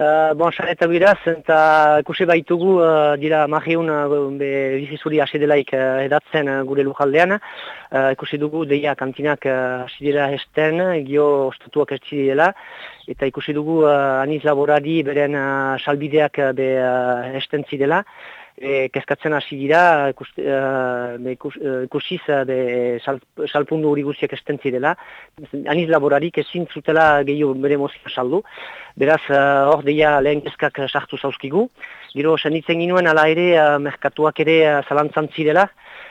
Uh, bon, sareta biraz, eta ikusi baitugu, uh, dira marriun uh, bizizuri hasi delaik uh, edatzen uh, gure lujaldean. Uh, ikusi dugu, deia kantinak hasi uh, dira esten, gio ostatuak ez dela. Eta ikusi dugu, uh, aniz laborari beren uh, salbideak uh, be, uh, esten zidela e, kezkatzen hasi dira, e, ikusiz e, sal, salpundu hori guziak estentzi dela. Aniz laborarik ezin zutela gehiago bere mozia saldu. Beraz, hor deia lehen kezkak sartu zauzkigu. Gero, senitzen ginuen, ala ere, merkatuak ere zalantzan zirela.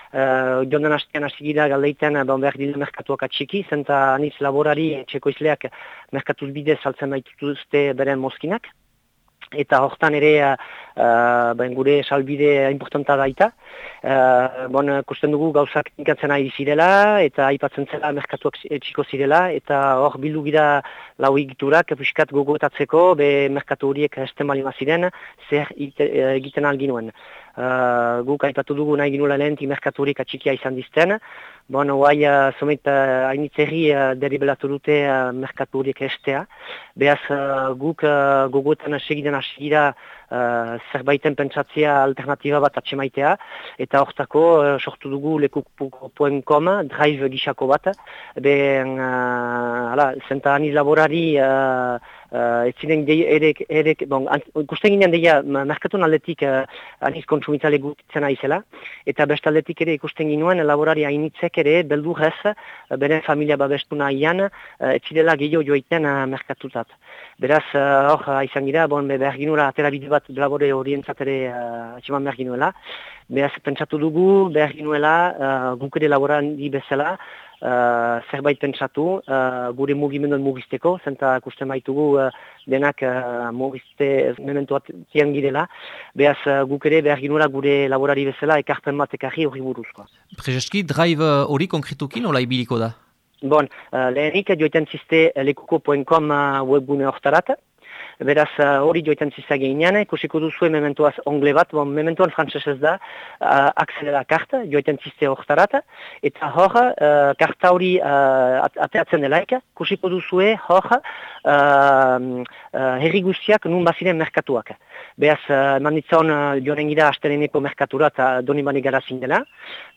Uh, Jondan hastean hasi gira galdeiten bon, behar dira merkatuak atxiki, zenta aniz laborari txeko izleak merkatuz bidez saltzen baitutuzte beren mozkinak eta hortan ere ben gure salbide importanta daita. Uh, bon, kusten dugu gauzak tinkatzen ari zirela eta aipatzen zela merkatuak txiko zirela eta hor bildu gira lau egiturak piskat gogoetatzeko be merkatu horiek esten bali maziren zer egiten alginuen. Uh, guk aipatu dugu nahi ginula lehen merkatu horiek atxikia izan dizten. Bon, oai, uh, somet, uh, hainitzerri uh, deribelatu dute uh, merkatu horiek estea. Beaz, uh, guk uh, gogoetan segiden hasigira uh, zerbaiten pentsatzea alternatiba bat atxemaitea, eta hortako uh, sortu dugu lekuk.com, drive gixako bat, ben, uh, ala, zenta aniz laborari uh, uh, ez ziren erek, erek, bon, ikusten ginean deia, merkatun aldetik uh, aniz kontsumitzale gutitzen aizela, eta best aldetik ere ikusten ginoen laborari hainitzek ere, beldu ez, bere familia babestu nahian, uh, ez zirela gehiago joiten uh, merkatutat. Beraz, hor, uh, izan gira, bon, behar ginura, atera bide bat labore orientzatere uh, atximan behar ginuela. Beraz, pentsatu dugu, behar ginuela, uh, guk ere laboran di bezala, uh, zerbait pentsatu, uh, gure mugimenduen mugizteko, zenta kusten baitugu uh, denak uh, mugizte mementuat zian girela. Beraz, uh, guk ere behar ginuela gure laborari bezala, ekarpen bat ekarri hori buruzkoa. Prezeski, drive hori konkretukin, hola ibiliko da? Bon, uh, lehenik joiten ziste lekuko.com webgune hortarat, Beraz, uh, hori joetan zizagenean, ikusiko duzu mementoaz ongle bat, bon, mementoan frantzesez da, uh, akselera karta, joetan zizte horretarat, eta hor, uh, karta hori uh, ateatzen delaik, ikusiko duzue hor, uh, uh, herri guztiak nun baziren merkatuak. Beraz, uh, manditzon uh, joan gira astereneko merkatura eta doni bani garazin dela.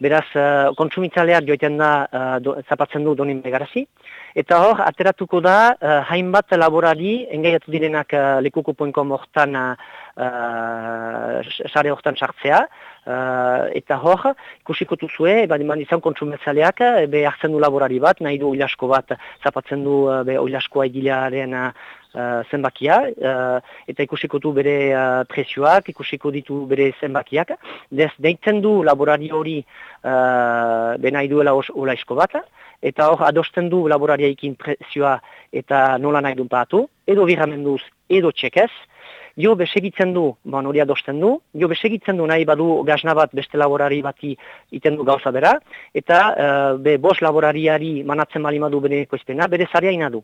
Beraz, uh, kontsumitzaleak joetan da do, zapatzen du doni garazi. Eta hor, ateratuko da, uh, hainbat laborari, engaiatu direnak uh, lekuko.com hortan, uh, sare hortan sartzea, uh, eta hor, ikusiko duzue, badi izan kontsumitzaleak, be hartzen du laborari bat, nahi du oilasko bat, zapatzen du be oilaskoa egilearen uh, zenbakia, uh, eta ikusiko du bere uh, presioak, ikusiko ditu bere zenbakiak. Dez, deitzen du laborari hori uh, benai duela ola esko bat, eta hor adosten du laborariaikin presioa eta nola nahi duen batu, edo birramenduz, edo txekez, Jo besegitzen du, bon, hori adosten du, jo besegitzen du nahi badu gazna bat beste laborari bati iten du gauza bera, eta uh, be bos laborariari manatzen bali madu bere ekoizpena, bere zaria inadu.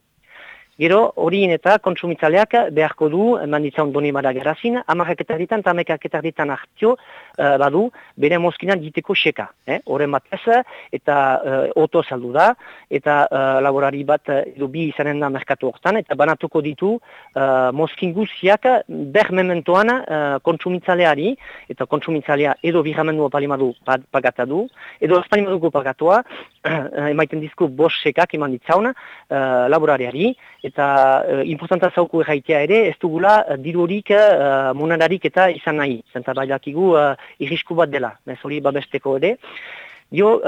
Gero, horien eta kontsumitzaleak beharko du, eman ditzan doni bada gerazin, amarrak eta ditan, eta amekak eta ditan hartio, uh, badu, bere mozkinan diteko seka. Eh? Horren bat ez, eta uh, oto saldu da, eta uh, laborari bat edo bi izanen da merkatu hortan, eta banatuko ditu uh, mozkin guziak ber mementoan uh, kontsumitzaleari, eta kontsumitzalea edo biramendu apalimadu pagatadu, edo aspalimaduko pagatua, uh, emaiten dizku bos sekak eman ditzauna, uh, laborariari, eta uh, importanta zauku erraitea ere, ez dugula uh, dirurik uh, monadarik eta izan nahi. Zenta baidakigu uh, irrisku bat dela, bez hori babesteko ere. Jo,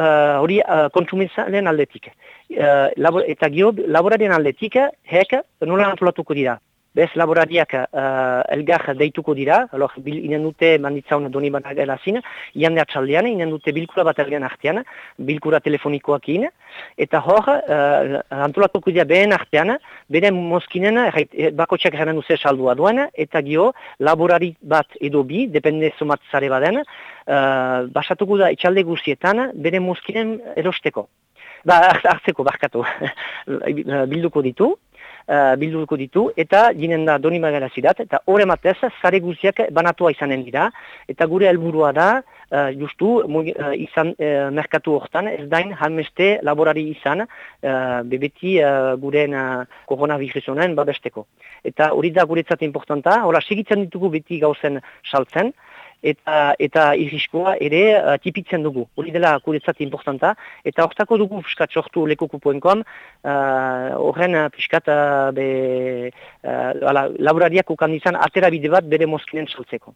hori uh, uh, aldetik. Uh, labor, eta gio, laborarien aldetik, hek, nola antolatuko dira. Bez laborariak uh, elgar deituko dira, alor, bil, inen dute manditzaun doni bat agelazin, ian atxaldean, inen dute bilkura bat ergen artean, bilkura telefonikoak in, eta hor, uh, antolatuko dira behen artean, bere moskinen, eh, bako txak garen duze saldua duen, eta gio, laborari bat edo bi, depende somat zare baden, uh, basatuko da etxalde guzietan, bere moskinen erosteko. Ba, hartzeko, barkatu, bilduko ditu, uh, bilduko ditu, eta ginen da doni magara zidat, eta horre matez, zare guziak banatua izanen dira, eta gure helburua da, uh, justu, uh, izan uh, merkatu hortan, ez dain halmeste laborari izan, uh, bebeti uh, guren uh, koronavirusonen babesteko. Eta hori da guretzat importanta, hori segitzen ditugu beti gauzen saltzen, eta eta irriskoa ere uh, tipitzen dugu. Hori dela kuretzat importanta. Eta hortako dugu piskat sortu lekuku.com uh, horren uh, piskat uh, be, uh, laborariak ukan izan atera bide bat bere moskinen saltzeko.